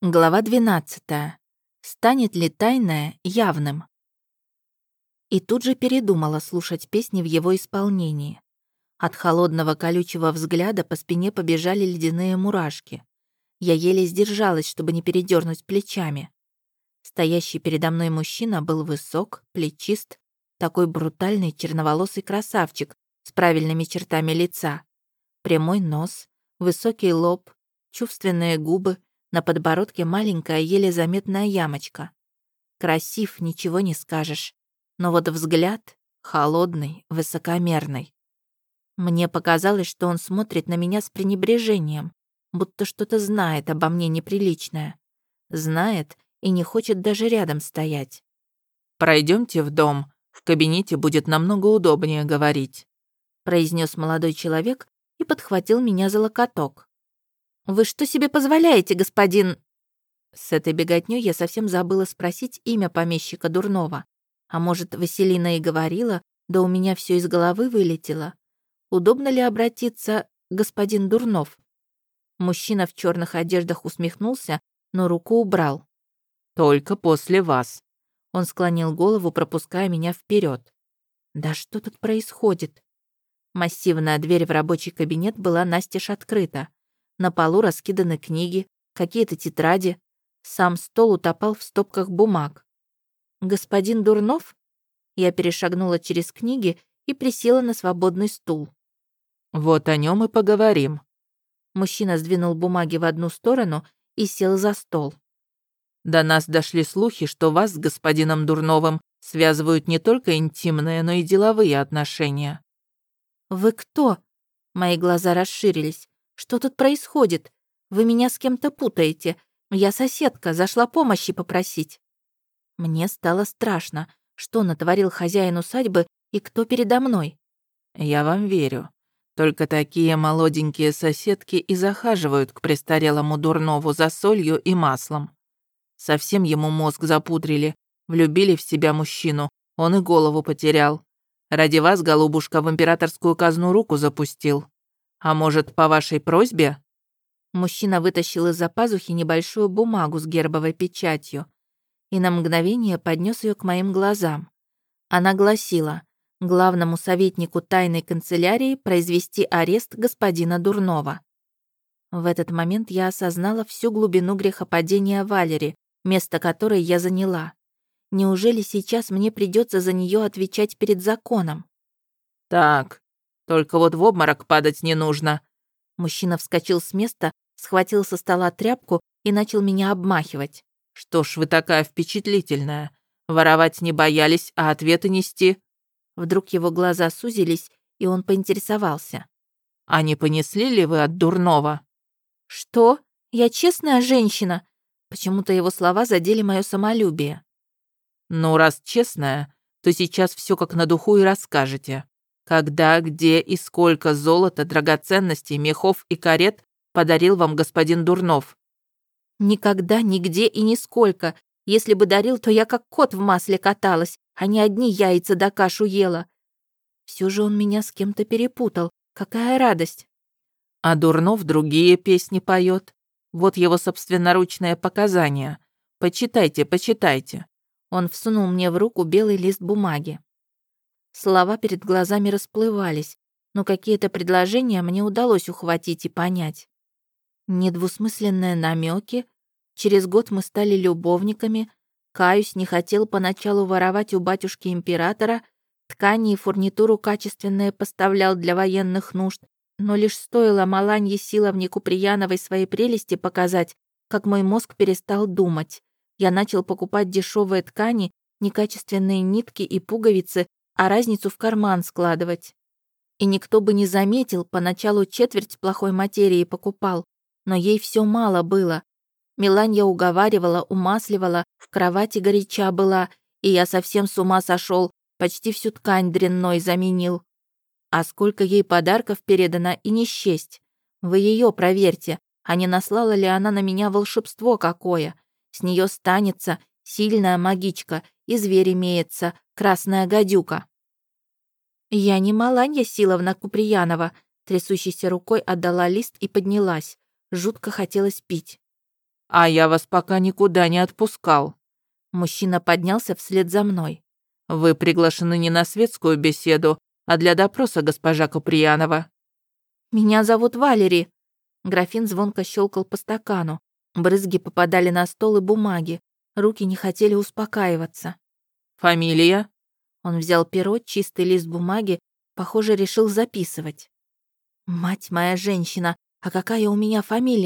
Глава 12. Станет ли тайное явным? И тут же передумала слушать песни в его исполнении. От холодного колючего взгляда по спине побежали ледяные мурашки. Я еле сдержалась, чтобы не передернуть плечами. Стоящий передо мной мужчина был высок, плечист, такой брутальный черноволосый красавчик с правильными чертами лица. Прямой нос, высокий лоб, чувственные губы — на подбородке маленькая, еле заметная ямочка. Красив, ничего не скажешь. Но вот взгляд холодный, высокомерный. Мне показалось, что он смотрит на меня с пренебрежением, будто что-то знает обо мне неприличное. Знает и не хочет даже рядом стоять. Пройдемте в дом. В кабинете будет намного удобнее говорить», произнес молодой человек и подхватил меня за локоток. «Вы что себе позволяете, господин...» С этой беготнёй я совсем забыла спросить имя помещика Дурнова. А может, Василина и говорила, да у меня все из головы вылетело. Удобно ли обратиться господин Дурнов? Мужчина в черных одеждах усмехнулся, но руку убрал. «Только после вас». Он склонил голову, пропуская меня вперед. «Да что тут происходит?» Массивная дверь в рабочий кабинет была настежь открыта. На полу раскиданы книги, какие-то тетради. Сам стол утопал в стопках бумаг. «Господин Дурнов?» Я перешагнула через книги и присела на свободный стул. «Вот о нем и поговорим». Мужчина сдвинул бумаги в одну сторону и сел за стол. «До нас дошли слухи, что вас с господином Дурновым связывают не только интимные, но и деловые отношения». «Вы кто?» Мои глаза расширились. Что тут происходит? Вы меня с кем-то путаете. Я соседка, зашла помощи попросить». Мне стало страшно, что натворил хозяин усадьбы и кто передо мной. «Я вам верю. Только такие молоденькие соседки и захаживают к престарелому Дурнову за солью и маслом. Совсем ему мозг запудрили, влюбили в себя мужчину, он и голову потерял. Ради вас, голубушка, в императорскую казну руку запустил. А может, по вашей просьбе?» Мужчина вытащил из-за пазухи небольшую бумагу с гербовой печатью и на мгновение поднес ее к моим глазам. Она гласила главному советнику тайной канцелярии произвести арест господина Дурнова. В этот момент я осознала всю глубину грехопадения Валери, место которой я заняла. Неужели сейчас мне придется за нее отвечать перед законом? «Так, только вот в обморок падать не нужно». Мужчина вскочил с места, схватил со стола тряпку и начал меня обмахивать. «Что ж вы такая впечатлительная? Воровать не боялись, а ответы нести?» Вдруг его глаза сузились, и он поинтересовался. «А не понесли ли вы от дурного?» «Что? Я честная женщина?» Почему-то его слова задели мое самолюбие. «Ну, раз честная, то сейчас все как на духу и расскажете. Когда, где и сколько золота, драгоценностей, мехов и карет подарил вам господин Дурнов? Никогда, нигде и нисколько. Если бы дарил, то я как кот в масле каталась, а не одни яйца да кашу ела. Все же он меня с кем-то перепутал. Какая радость. А Дурнов другие песни поет. Вот его собственноручное показание. Почитайте, почитайте. Он всунул мне в руку белый лист бумаги. Слова перед глазами расплывались, но какие-то предложения мне удалось ухватить и понять. Недвусмысленные намеки. Через год мы стали любовниками. Каюсь не хотел поначалу воровать у батюшки императора, ткани и фурнитуру качественные поставлял для военных нужд, но лишь стоило Маланье Силовне Куприяновой своей прелести показать, как мой мозг перестал думать. Я начал покупать дешевые ткани, некачественные нитки и пуговицы, а разницу в карман складывать. И никто бы не заметил, поначалу четверть плохой материи покупал, но ей все мало было. Миланья уговаривала, умасливала, в кровати горяча была, и я совсем с ума сошел, почти всю ткань дрянной заменил. А сколько ей подарков передано и не счесть. Вы ее проверьте, а не наслала ли она на меня волшебство какое. С нее станется сильная магичка, и зверь имеется, красная гадюка. «Я не Маланья Силовна Куприянова», трясущейся рукой отдала лист и поднялась. Жутко хотелось пить. А я вас пока никуда не отпускал. Мужчина поднялся вслед за мной. Вы приглашены не на светскую беседу, а для допроса госпожа Куприянова. Меня зовут Валери. Графин звонко щелкал по стакану. Брызги попадали на стол и бумаги. Руки не хотели успокаиваться. Фамилия? Он взял перо, чистый лист бумаги, похоже, решил записывать. Мать моя женщина, а какая у меня фамилия?